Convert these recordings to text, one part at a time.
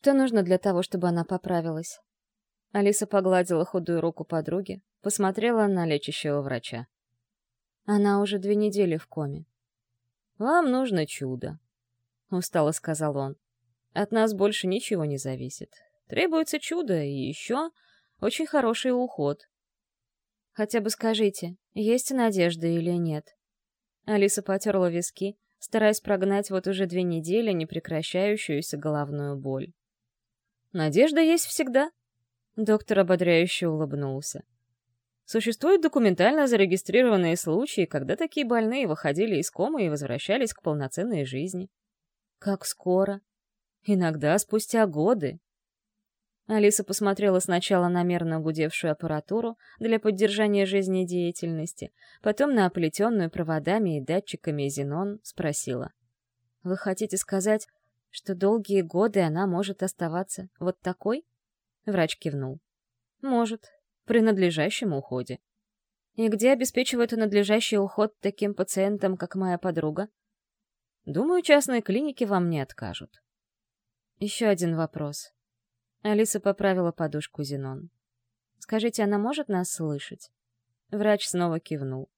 Что нужно для того, чтобы она поправилась? Алиса погладила худую руку подруги, посмотрела на лечащего врача. Она уже две недели в коме. «Вам нужно чудо», — устало сказал он. «От нас больше ничего не зависит. Требуется чудо и еще очень хороший уход». «Хотя бы скажите, есть надежда или нет?» Алиса потерла виски, стараясь прогнать вот уже две недели непрекращающуюся головную боль. «Надежда есть всегда», — доктор ободряюще улыбнулся. Существуют документально зарегистрированные случаи, когда такие больные выходили из комы и возвращались к полноценной жизни. Как скоро? Иногда спустя годы. Алиса посмотрела сначала на мерно гудевшую аппаратуру для поддержания жизнедеятельности, потом на оплетенную проводами и датчиками Зенон, спросила. «Вы хотите сказать, что долгие годы она может оставаться вот такой?» Врач кивнул. «Может, при надлежащем уходе. И где обеспечивают надлежащий уход таким пациентам, как моя подруга? Думаю, частные клиники вам не откажут. Еще один вопрос. Алиса поправила подушку Зенон. Скажите, она может нас слышать? Врач снова кивнул.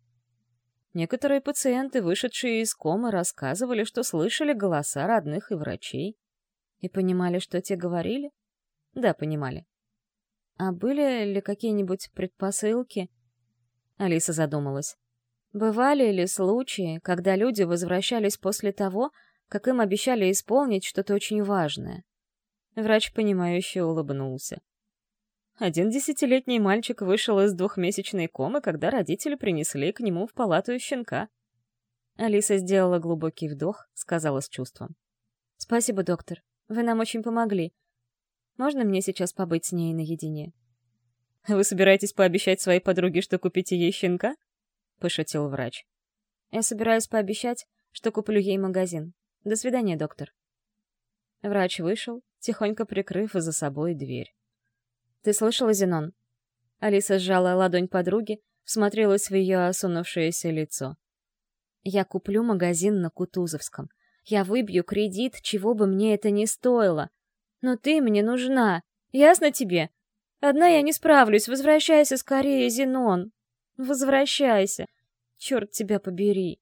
Некоторые пациенты, вышедшие из комы, рассказывали, что слышали голоса родных и врачей. И понимали, что те говорили? Да, понимали. А были ли какие-нибудь предпосылки? Алиса задумалась. Бывали ли случаи, когда люди возвращались после того, как им обещали исполнить что-то очень важное? Врач, понимающе улыбнулся. Один десятилетний мальчик вышел из двухмесячной комы, когда родители принесли к нему в палату щенка. Алиса сделала глубокий вдох, сказала с чувством. «Спасибо, доктор. Вы нам очень помогли. Можно мне сейчас побыть с ней наедине?» «Вы собираетесь пообещать своей подруге, что купите ей щенка?» — пошутил врач. «Я собираюсь пообещать, что куплю ей магазин. До свидания, доктор». Врач вышел, тихонько прикрыв за собой дверь. «Ты слышала, Зенон?» Алиса сжала ладонь подруги, всмотрелась в ее осунувшееся лицо. «Я куплю магазин на Кутузовском. Я выбью кредит, чего бы мне это ни стоило. Но ты мне нужна. Ясно тебе? Одна я не справлюсь. Возвращайся скорее, Зенон. Возвращайся. Черт тебя побери.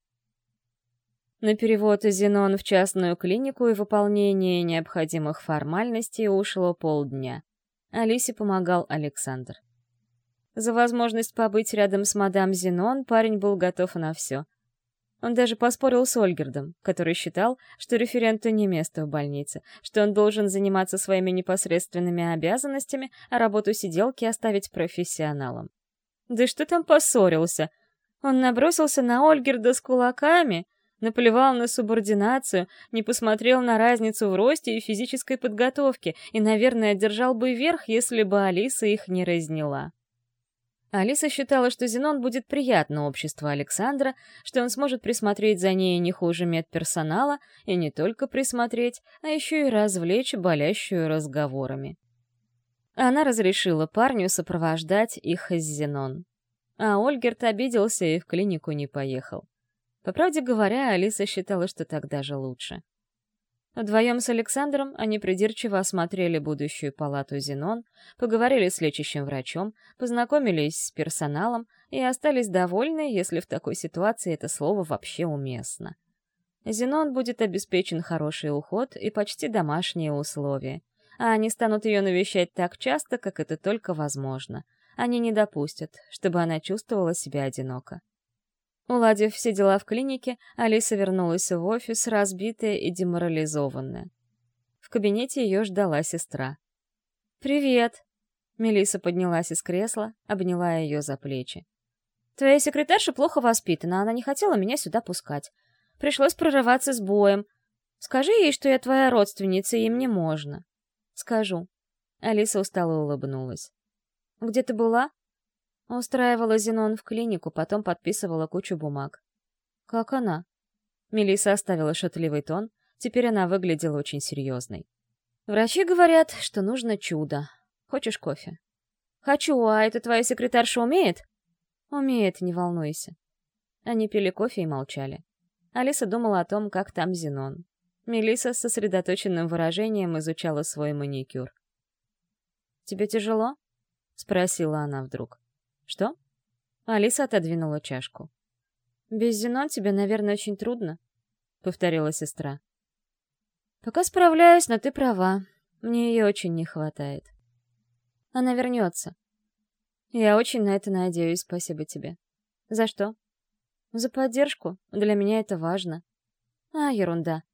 На перевод Зенон в частную клинику и выполнение необходимых формальностей ушло полдня. Алисе помогал Александр. За возможность побыть рядом с мадам Зенон парень был готов на все — он даже поспорил с Ольгердом, который считал, что референту не место в больнице, что он должен заниматься своими непосредственными обязанностями, а работу сиделки оставить профессионалам. Да что там поссорился? Он набросился на Ольгерда с кулаками, наплевал на субординацию, не посмотрел на разницу в росте и физической подготовке и, наверное, держал бы верх, если бы Алиса их не разняла. Алиса считала, что Зенон будет приятно общество Александра, что он сможет присмотреть за ней не хуже медперсонала, и не только присмотреть, а еще и развлечь болящую разговорами. Она разрешила парню сопровождать их из Зенон. А Ольгерт обиделся и в клинику не поехал. По правде говоря, Алиса считала, что так даже лучше. Вдвоем с Александром они придирчиво осмотрели будущую палату Зенон, поговорили с лечащим врачом, познакомились с персоналом и остались довольны, если в такой ситуации это слово вообще уместно. Зенон будет обеспечен хороший уход и почти домашние условия, а они станут ее навещать так часто, как это только возможно. Они не допустят, чтобы она чувствовала себя одиноко. Уладив все дела в клинике, Алиса вернулась в офис, разбитая и деморализованная. В кабинете ее ждала сестра. «Привет!» Мелиса поднялась из кресла, обняла ее за плечи. «Твоя секретарша плохо воспитана, она не хотела меня сюда пускать. Пришлось прорываться с боем. Скажи ей, что я твоя родственница, и мне можно». «Скажу». Алиса устало улыбнулась. «Где ты была?» Устраивала Зенон в клинику, потом подписывала кучу бумаг. «Как она?» Мелисса оставила шутливый тон, теперь она выглядела очень серьезной. «Врачи говорят, что нужно чудо. Хочешь кофе?» «Хочу, а это твоя секретарша умеет?» «Умеет, не волнуйся». Они пили кофе и молчали. Алиса думала о том, как там Зенон. Мелиса с сосредоточенным выражением изучала свой маникюр. «Тебе тяжело?» — спросила она вдруг. «Что?» Алиса отодвинула чашку. «Без Зенон тебе, наверное, очень трудно», — повторила сестра. «Пока справляюсь, но ты права. Мне ее очень не хватает. Она вернется. Я очень на это надеюсь, спасибо тебе. За что? За поддержку. Для меня это важно. А, ерунда.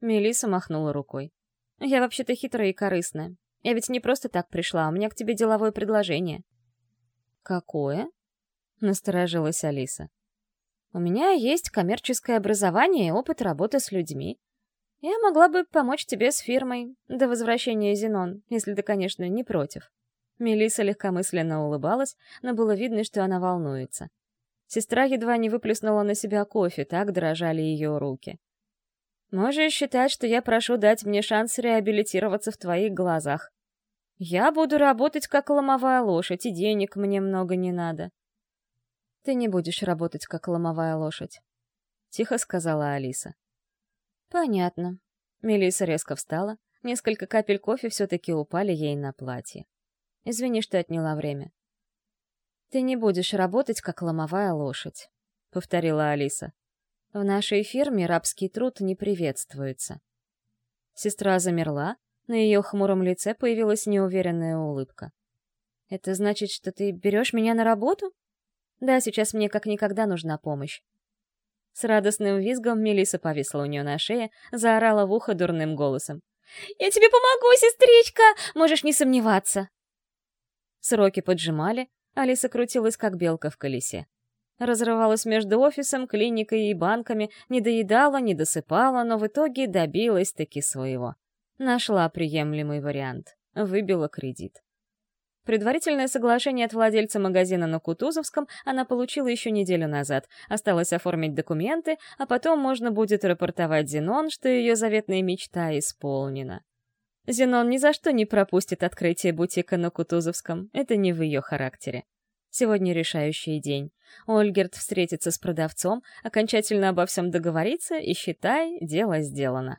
Мелиса махнула рукой. Я вообще-то хитрая и корыстная. Я ведь не просто так пришла, у меня к тебе деловое предложение. Какое? Насторожилась Алиса. У меня есть коммерческое образование и опыт работы с людьми. Я могла бы помочь тебе с фирмой до возвращения Зенон, если ты, конечно, не против. Мелиса легкомысленно улыбалась, но было видно, что она волнуется. Сестра едва не выплеснула на себя кофе, так дрожали ее руки. «Можешь считать, что я прошу дать мне шанс реабилитироваться в твоих глазах. Я буду работать как ломовая лошадь, и денег мне много не надо». «Ты не будешь работать как ломовая лошадь», — тихо сказала Алиса. «Понятно». Мелиса резко встала, несколько капель кофе все-таки упали ей на платье. Извини, что отняла время. Ты не будешь работать, как ломовая лошадь, повторила Алиса. В нашей фирме рабский труд не приветствуется. Сестра замерла, на ее хмуром лице появилась неуверенная улыбка. «Это значит, что ты берешь меня на работу?» «Да, сейчас мне как никогда нужна помощь». С радостным визгом Мелиса повисла у нее на шее, заорала в ухо дурным голосом. «Я тебе помогу, сестричка! Можешь не сомневаться!» Сроки поджимали, Алиса крутилась как белка в колесе. Разрывалась между офисом, клиникой и банками, не доедала, не досыпала, но в итоге добилась таки своего. Нашла приемлемый вариант. Выбила кредит. Предварительное соглашение от владельца магазина на Кутузовском она получила еще неделю назад. Осталось оформить документы, а потом можно будет рапортовать Зенон, что ее заветная мечта исполнена. Зенон ни за что не пропустит открытие бутика на Кутузовском, это не в ее характере. Сегодня решающий день. Ольгерт встретится с продавцом, окончательно обо всем договорится и, считай, дело сделано.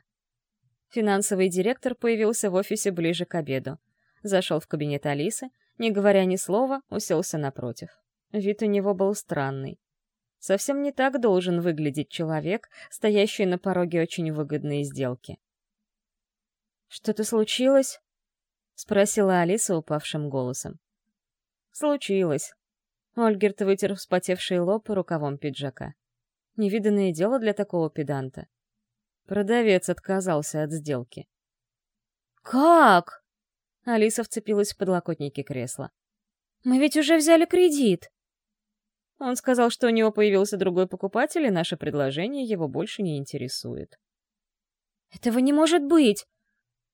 Финансовый директор появился в офисе ближе к обеду. Зашел в кабинет Алисы, не говоря ни слова, уселся напротив. Вид у него был странный. Совсем не так должен выглядеть человек, стоящий на пороге очень выгодной сделки. «Что-то случилось?» — спросила Алиса упавшим голосом. «Случилось». Ольгерт вытер вспотевший лоб рукавом пиджака. Невиданное дело для такого педанта. Продавец отказался от сделки. «Как?» Алиса вцепилась в подлокотники кресла. «Мы ведь уже взяли кредит!» Он сказал, что у него появился другой покупатель, и наше предложение его больше не интересует. «Этого не может быть!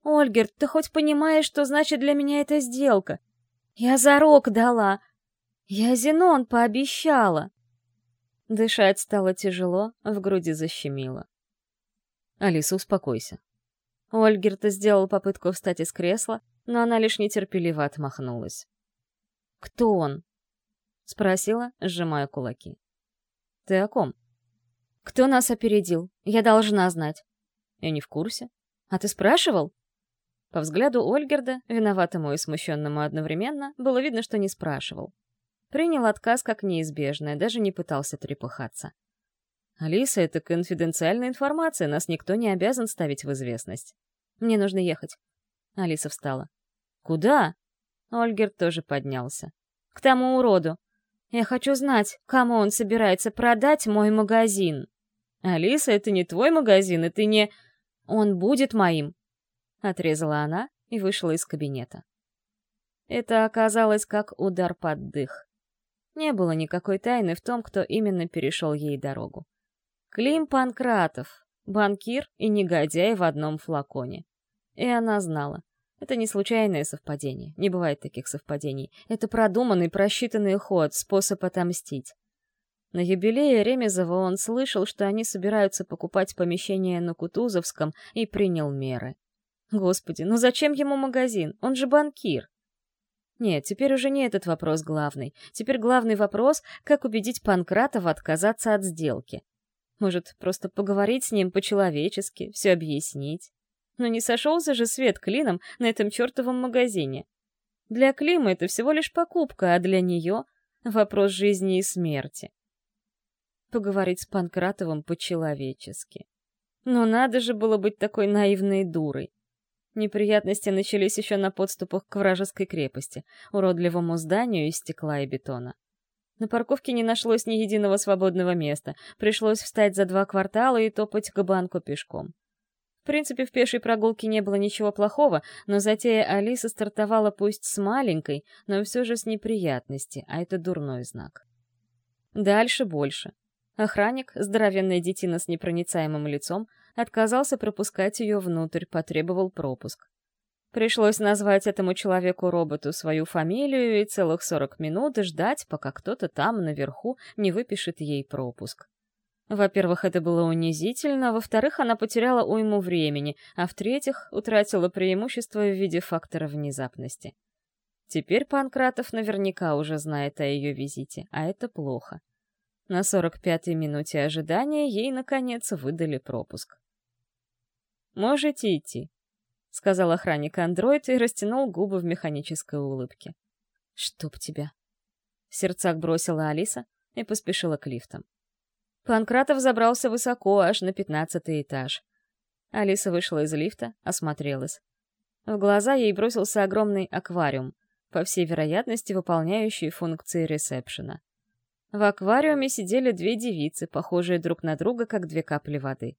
«Ольгерт, ты хоть понимаешь, что значит для меня эта сделка? Я зарок дала. Я Зенон пообещала». Дышать стало тяжело, в груди защемило. «Алиса, успокойся». Ольгерт сделал попытку встать из кресла, но она лишь нетерпеливо отмахнулась. «Кто он?» — спросила, сжимая кулаки. «Ты о ком?» «Кто нас опередил? Я должна знать». «Я не в курсе. А ты спрашивал?» По взгляду Ольгерда, виноватому и смущенному одновременно, было видно, что не спрашивал. Принял отказ как неизбежное, даже не пытался трепыхаться. «Алиса, это конфиденциальная информация, нас никто не обязан ставить в известность. Мне нужно ехать». Алиса встала. «Куда?» Ольгерд тоже поднялся. «К тому уроду. Я хочу знать, кому он собирается продать мой магазин». «Алиса, это не твой магазин, и ты не...» «Он будет моим. — отрезала она и вышла из кабинета. Это оказалось как удар под дых. Не было никакой тайны в том, кто именно перешел ей дорогу. Клим Панкратов, банкир и негодяй в одном флаконе. И она знала. Это не случайное совпадение, не бывает таких совпадений. Это продуманный, просчитанный ход, способ отомстить. На юбилее Ремезова он слышал, что они собираются покупать помещение на Кутузовском, и принял меры. Господи, ну зачем ему магазин? Он же банкир. Нет, теперь уже не этот вопрос главный. Теперь главный вопрос — как убедить Панкратова отказаться от сделки. Может, просто поговорить с ним по-человечески, все объяснить. Но не сошелся же свет клином на этом чертовом магазине. Для Клима это всего лишь покупка, а для нее — вопрос жизни и смерти. Поговорить с Панкратовым по-человечески. Но надо же было быть такой наивной дурой. Неприятности начались еще на подступах к вражеской крепости, уродливому зданию из стекла и бетона. На парковке не нашлось ни единого свободного места, пришлось встать за два квартала и топать к банку пешком. В принципе, в пешей прогулке не было ничего плохого, но затея Алисы стартовала пусть с маленькой, но все же с неприятности, а это дурной знак. Дальше больше. Охранник, здоровенная детина с непроницаемым лицом, отказался пропускать ее внутрь, потребовал пропуск. Пришлось назвать этому человеку-роботу свою фамилию и целых 40 минут ждать, пока кто-то там, наверху, не выпишет ей пропуск. Во-первых, это было унизительно, во-вторых, она потеряла уйму времени, а в-третьих, утратила преимущество в виде фактора внезапности. Теперь Панкратов наверняка уже знает о ее визите, а это плохо. На 45-й минуте ожидания ей, наконец, выдали пропуск. «Можете идти», — сказал охранник-андроид и растянул губы в механической улыбке. «Чтоб тебя!» В сердцах бросила Алиса и поспешила к лифтам. Панкратов забрался высоко, аж на пятнадцатый этаж. Алиса вышла из лифта, осмотрелась. В глаза ей бросился огромный аквариум, по всей вероятности выполняющий функции ресепшена. В аквариуме сидели две девицы, похожие друг на друга, как две капли воды.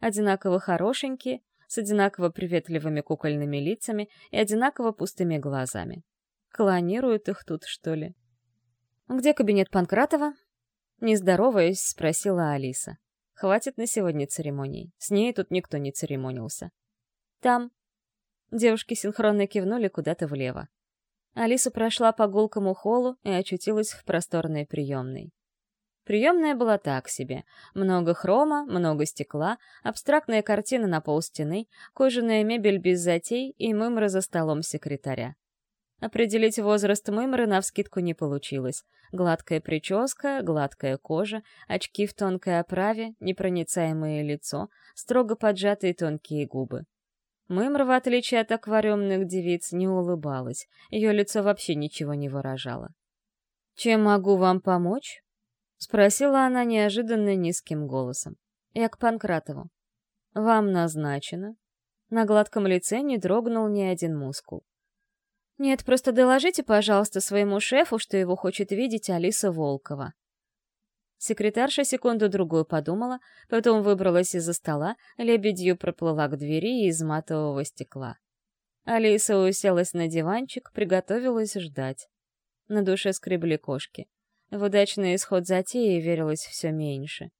Одинаково хорошенькие с одинаково приветливыми кукольными лицами и одинаково пустыми глазами. Клонируют их тут, что ли? «Где кабинет Панкратова?» Не здороваясь, спросила Алиса. «Хватит на сегодня церемоний. С ней тут никто не церемонился». «Там». Девушки синхронно кивнули куда-то влево. Алиса прошла по гулкому холлу и очутилась в просторной приемной. Приемная была так себе. Много хрома, много стекла, абстрактная картина на полстены, кожаная мебель без затей и мымра за столом секретаря. Определить возраст мымры навскидку не получилось. Гладкая прическа, гладкая кожа, очки в тонкой оправе, непроницаемое лицо, строго поджатые тонкие губы. Мымра, в отличие от аквариумных девиц, не улыбалась, ее лицо вообще ничего не выражало. «Чем могу вам помочь?» — спросила она неожиданно низким голосом. «Я к Панкратову». «Вам назначено?» На гладком лице не дрогнул ни один мускул. «Нет, просто доложите, пожалуйста, своему шефу, что его хочет видеть Алиса Волкова». Секретарша секунду-другую подумала, потом выбралась из-за стола, лебедью проплыла к двери из матового стекла. Алиса уселась на диванчик, приготовилась ждать. На душе скребли кошки. В удачный исход затеи верилось все меньше.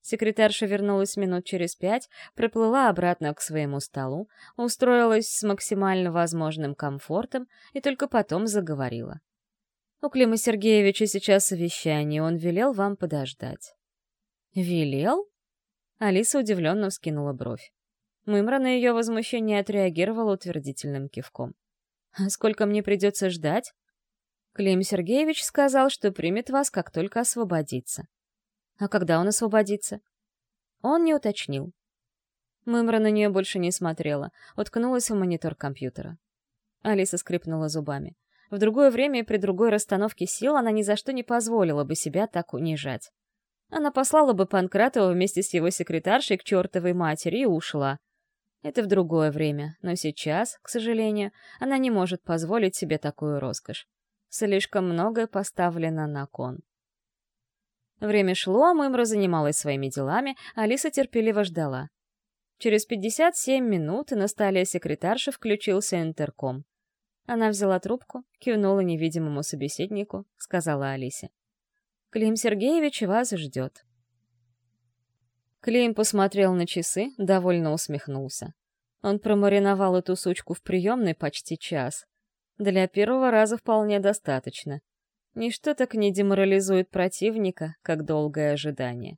Секретарша вернулась минут через пять, проплыла обратно к своему столу, устроилась с максимально возможным комфортом и только потом заговорила. «У Клима Сергеевича сейчас совещание, он велел вам подождать». «Велел?» Алиса удивленно вскинула бровь. Мымра на ее возмущение отреагировала утвердительным кивком. «А сколько мне придется ждать?» Клим Сергеевич сказал, что примет вас, как только освободится. А когда он освободится? Он не уточнил. Мымра на нее больше не смотрела, уткнулась в монитор компьютера. Алиса скрипнула зубами. В другое время и при другой расстановке сил она ни за что не позволила бы себя так унижать. Она послала бы Панкратова вместе с его секретаршей к чертовой матери и ушла. Это в другое время, но сейчас, к сожалению, она не может позволить себе такую роскошь. Слишком многое поставлено на кон. Время шло, Мымра занималась своими делами, Алиса терпеливо ждала. Через 57 минут на столе секретарши включился интерком. Она взяла трубку, кивнула невидимому собеседнику, сказала Алисе. «Клим Сергеевич вас ждет». Клим посмотрел на часы, довольно усмехнулся. Он промариновал эту сучку в приемной почти час. Для первого раза вполне достаточно. Ничто так не деморализует противника, как долгое ожидание.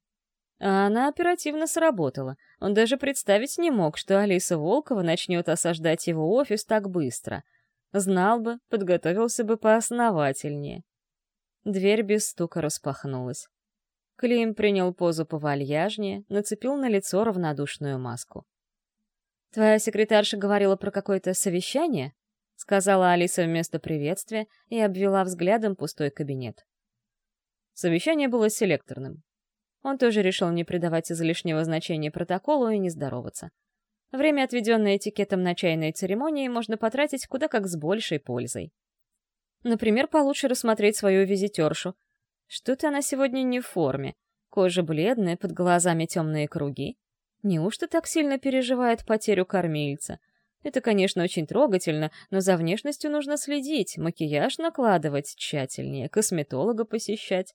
А она оперативно сработала. Он даже представить не мог, что Алиса Волкова начнет осаждать его офис так быстро. Знал бы, подготовился бы поосновательнее. Дверь без стука распахнулась. Клим принял позу повальяжнее, нацепил на лицо равнодушную маску. «Твоя секретарша говорила про какое-то совещание?» — сказала Алиса вместо приветствия и обвела взглядом пустой кабинет. Совещание было селекторным. Он тоже решил не придавать излишнего значения протоколу и не здороваться. Время, отведенное этикетом на чайной церемонии, можно потратить куда как с большей пользой. Например, получше рассмотреть свою визитершу. Что-то она сегодня не в форме. Кожа бледная, под глазами темные круги. Неужто так сильно переживает потерю кормильца? Это, конечно, очень трогательно, но за внешностью нужно следить, макияж накладывать тщательнее, косметолога посещать.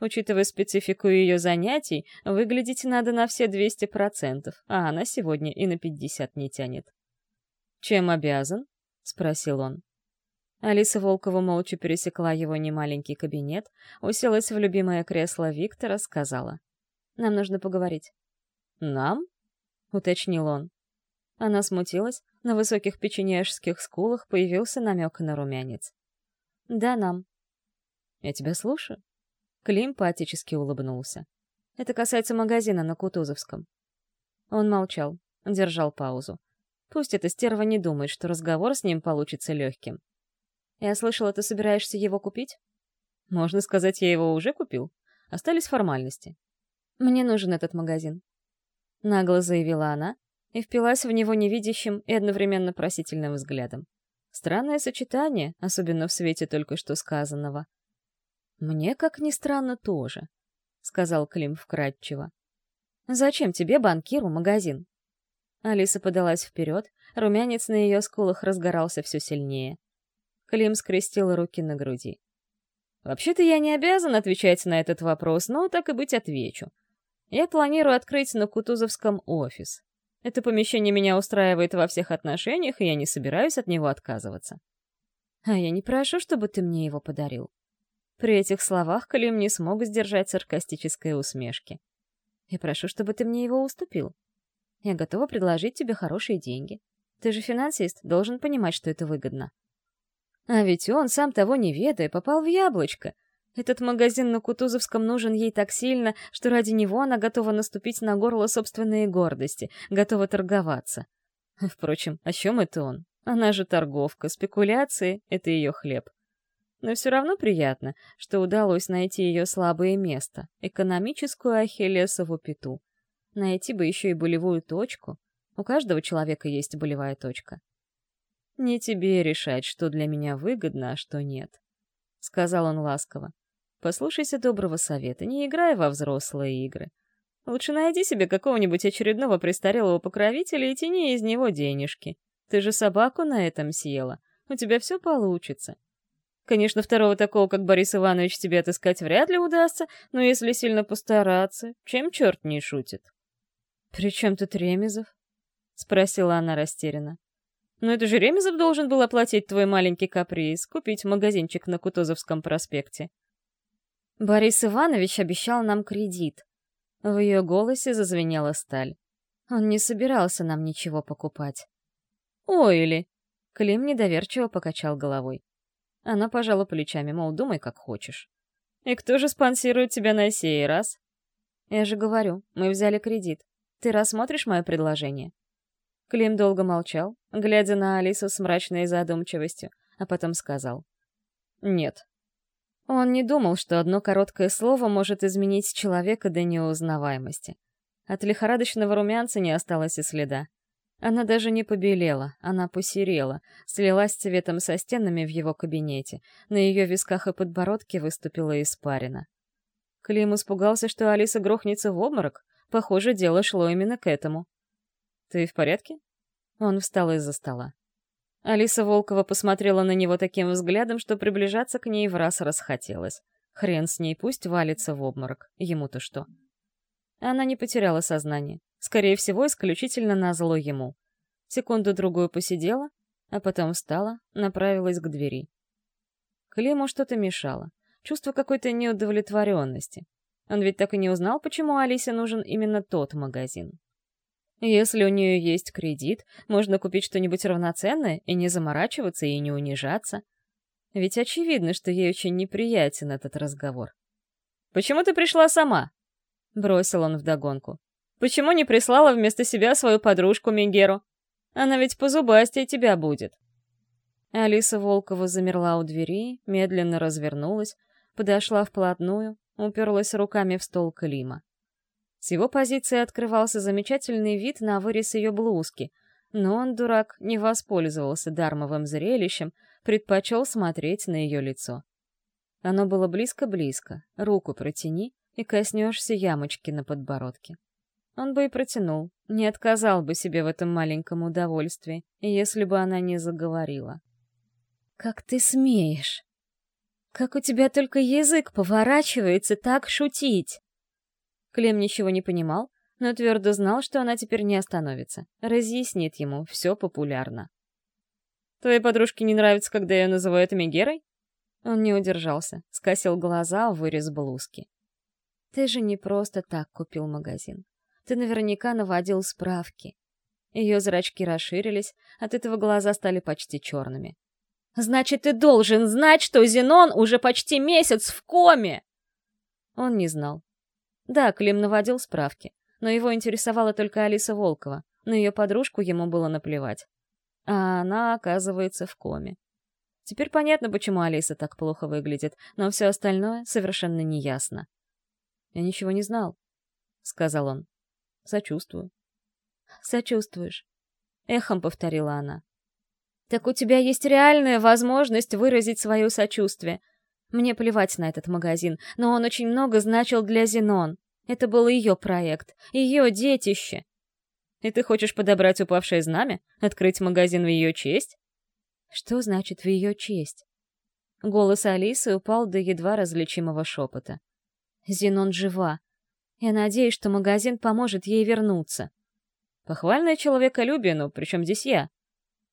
Учитывая специфику ее занятий, выглядеть надо на все 200%, а она сегодня и на 50 не тянет. «Чем обязан?» — спросил он. Алиса Волкова молча пересекла его немаленький кабинет, уселась в любимое кресло Виктора, сказала. «Нам нужно поговорить». «Нам?» — уточнил он. Она смутилась, на высоких печенежских скулах появился намек на румянец. «Да, нам». «Я тебя слушаю». Клим поотечески улыбнулся. «Это касается магазина на Кутузовском». Он молчал, держал паузу. Пусть эта стерва не думает, что разговор с ним получится легким. Я слышала, ты собираешься его купить? Можно сказать, я его уже купил. Остались формальности. Мне нужен этот магазин. Нагло заявила она и впилась в него невидящим и одновременно просительным взглядом. Странное сочетание, особенно в свете только что сказанного. «Мне, как ни странно, тоже», — сказал Клим вкратчиво. «Зачем тебе, банкиру, магазин?» Алиса подалась вперед, румянец на ее скулах разгорался все сильнее. Клим скрестил руки на груди. «Вообще-то я не обязан отвечать на этот вопрос, но так и быть отвечу. Я планирую открыть на Кутузовском офис. Это помещение меня устраивает во всех отношениях, и я не собираюсь от него отказываться. А я не прошу, чтобы ты мне его подарил». При этих словах Клим не смог сдержать саркастической усмешки. «Я прошу, чтобы ты мне его уступил. Я готова предложить тебе хорошие деньги. Ты же финансист, должен понимать, что это выгодно. А ведь он, сам того не ведая, попал в яблочко. Этот магазин на Кутузовском нужен ей так сильно, что ради него она готова наступить на горло собственной гордости, готова торговаться. Впрочем, о чем это он? Она же торговка, спекуляции — это ее хлеб. Но все равно приятно, что удалось найти ее слабое место, экономическую ахиллесову пяту. Найти бы еще и болевую точку. У каждого человека есть болевая точка. «Не тебе решать, что для меня выгодно, а что нет», — сказал он ласково. «Послушайся доброго совета, не играй во взрослые игры. Лучше найди себе какого-нибудь очередного престарелого покровителя и тяни из него денежки. Ты же собаку на этом съела. У тебя все получится. Конечно, второго такого, как Борис Иванович, тебе отыскать вряд ли удастся, но если сильно постараться, чем черт не шутит?» «При чем тут Ремезов?» — спросила она растерянно. Но это же Ремезов должен был оплатить твой маленький каприз, купить магазинчик на Кутузовском проспекте. Борис Иванович обещал нам кредит. В ее голосе зазвенела сталь. Он не собирался нам ничего покупать. «Ой, или...» Клим недоверчиво покачал головой. Она пожала плечами, мол, думай, как хочешь. «И кто же спонсирует тебя на сей раз?» «Я же говорю, мы взяли кредит. Ты рассмотришь мое предложение?» Клим долго молчал, глядя на Алису с мрачной задумчивостью, а потом сказал. «Нет». Он не думал, что одно короткое слово может изменить человека до неузнаваемости. От лихорадочного румянца не осталось и следа. Она даже не побелела, она посерела, слилась цветом со стенами в его кабинете, на ее висках и подбородке выступила испарина. Клим испугался, что Алиса грохнется в обморок. Похоже, дело шло именно к этому. «Ты в порядке?» Он встал из-за стола. Алиса Волкова посмотрела на него таким взглядом, что приближаться к ней в раз расхотелось. Хрен с ней, пусть валится в обморок. Ему-то что? Она не потеряла сознание. Скорее всего, исключительно на зло ему. Секунду-другую посидела, а потом встала, направилась к двери. Климу что-то мешало. Чувство какой-то неудовлетворенности. Он ведь так и не узнал, почему Алисе нужен именно тот магазин. Если у нее есть кредит, можно купить что-нибудь равноценное и не заморачиваться и не унижаться. Ведь очевидно, что ей очень неприятен этот разговор. «Почему ты пришла сама?» — бросил он вдогонку. «Почему не прислала вместо себя свою подружку Мегеру? Она ведь позубастее тебя будет». Алиса Волкова замерла у двери, медленно развернулась, подошла вплотную, уперлась руками в стол Клима. С его позиции открывался замечательный вид на вырез ее блузки, но он, дурак, не воспользовался дармовым зрелищем, предпочел смотреть на ее лицо. Оно было близко-близко, руку протяни и коснешься ямочки на подбородке. Он бы и протянул, не отказал бы себе в этом маленьком удовольствии, если бы она не заговорила. «Как ты смеешь? Как у тебя только язык поворачивается так шутить?» Клем ничего не понимал, но твердо знал, что она теперь не остановится. Разъяснит ему все популярно. «Твоей подружке не нравится, когда ее называют Мегерой?» Он не удержался, скосил глаза в вырез блузки. «Ты же не просто так купил магазин. Ты наверняка наводил справки». Ее зрачки расширились, от этого глаза стали почти черными. Значит, ты должен знать, что Зенон уже почти месяц в коме!» Он не знал. Да, Клим наводил справки, но его интересовала только Алиса Волкова, на ее подружку ему было наплевать. А она, оказывается, в коме. Теперь понятно, почему Алиса так плохо выглядит, но все остальное совершенно неясно. «Я ничего не знал», — сказал он. «Сочувствую». «Сочувствуешь», — эхом повторила она. Так у тебя есть реальная возможность выразить свое сочувствие. Мне плевать на этот магазин, но он очень много значил для Зенон. Это был ее проект, ее детище. И ты хочешь подобрать упавшее знамя? Открыть магазин в ее честь? Что значит «в ее честь»? Голос Алисы упал до едва различимого шепота. Зенон жива. Я надеюсь, что магазин поможет ей вернуться. Похвальное человеколюбие, но при чем здесь я?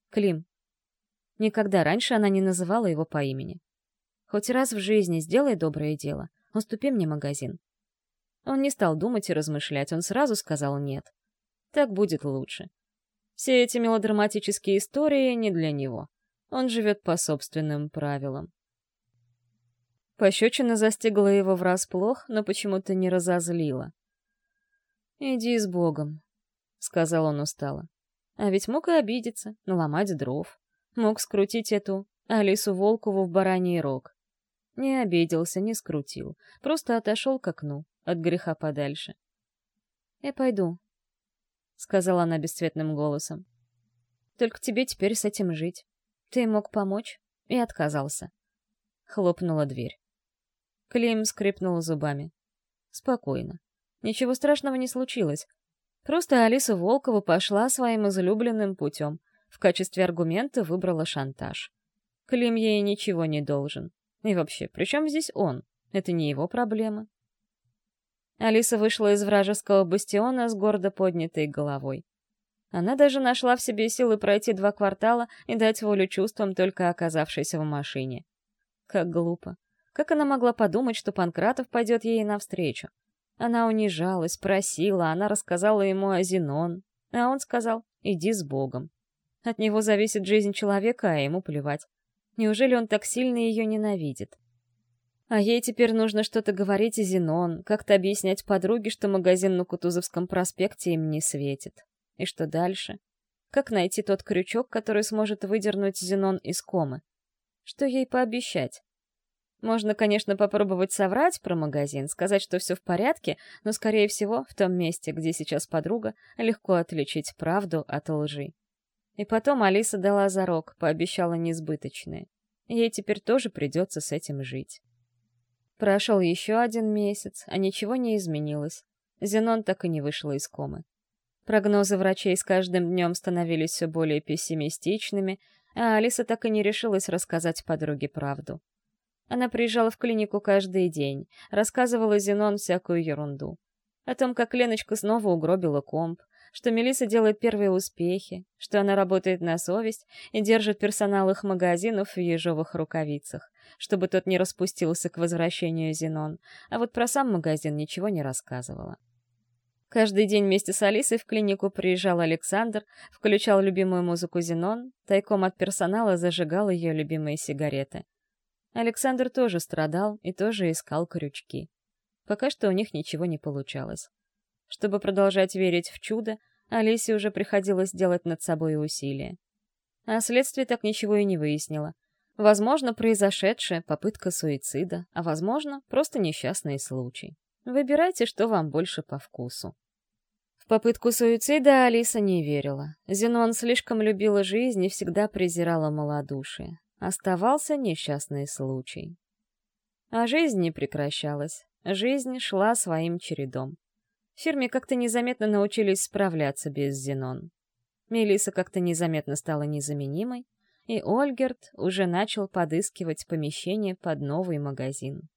Клим, Никогда раньше она не называла его по имени. Хоть раз в жизни сделай доброе дело, уступи мне магазин. Он не стал думать и размышлять, он сразу сказал «нет». Так будет лучше. Все эти мелодраматические истории не для него. Он живет по собственным правилам. Пощечина застигла его врасплох, но почему-то не разозлила. «Иди с Богом», — сказал он устало. А ведь мог и обидеться, наломать дров. Мог скрутить эту Алису Волкову в бараний рог. Не обиделся, не скрутил. Просто отошел к окну, от греха подальше. «Я пойду», — сказала она бесцветным голосом. «Только тебе теперь с этим жить. Ты мог помочь?» И отказался. Хлопнула дверь. Клим скрипнул зубами. Спокойно. Ничего страшного не случилось. Просто Алиса Волкова пошла своим излюбленным путем — в качестве аргумента выбрала шантаж. Клим ей ничего не должен. И вообще, при чем здесь он? Это не его проблема. Алиса вышла из вражеского бастиона с гордо поднятой головой. Она даже нашла в себе силы пройти два квартала и дать волю чувствам, только оказавшейся в машине. Как глупо. Как она могла подумать, что Панкратов пойдет ей навстречу? Она унижалась, просила, она рассказала ему о Зенон. А он сказал «иди с Богом». От него зависит жизнь человека, а ему плевать. Неужели он так сильно ее ненавидит? А ей теперь нужно что-то говорить о Зенон, как-то объяснять подруге, что магазин на Кутузовском проспекте им не светит. И что дальше? Как найти тот крючок, который сможет выдернуть Зенон из комы? Что ей пообещать? Можно, конечно, попробовать соврать про магазин, сказать, что все в порядке, но, скорее всего, в том месте, где сейчас подруга, легко отличить правду от лжи. И потом Алиса дала зарок, пообещала несбыточное. Ей теперь тоже придется с этим жить. Прошел еще один месяц, а ничего не изменилось. Зенон так и не вышла из комы. Прогнозы врачей с каждым днем становились все более пессимистичными, а Алиса так и не решилась рассказать подруге правду. Она приезжала в клинику каждый день, рассказывала Зенон всякую ерунду. О том, как Леночка снова угробила комп, что Мелиса делает первые успехи, что она работает на совесть и держит персонал их магазинов в ежовых рукавицах, чтобы тот не распустился к возвращению Зенон, а вот про сам магазин ничего не рассказывала. Каждый день вместе с Алисой в клинику приезжал Александр, включал любимую музыку Зенон, тайком от персонала зажигал ее любимые сигареты. Александр тоже страдал и тоже искал крючки. пока что у них ничего не получалось. Чтобы продолжать верить в чудо, Алисе уже приходилось делать над собой усилия. А следствие так ничего и не выяснило. Возможно, произошедшая попытка суицида, а возможно, просто несчастный случай. Выбирайте, что вам больше по вкусу. В попытку суицида Алиса не верила. Зенон слишком любила жизнь и всегда презирала малодушие. Оставался несчастный случай. А жизнь не прекращалась. Жизнь шла своим чередом. Фирме как-то незаметно научились справляться без Зенон. Мелиса как-то незаметно стала незаменимой, и Ольгерт уже начал подыскивать помещение под новый магазин.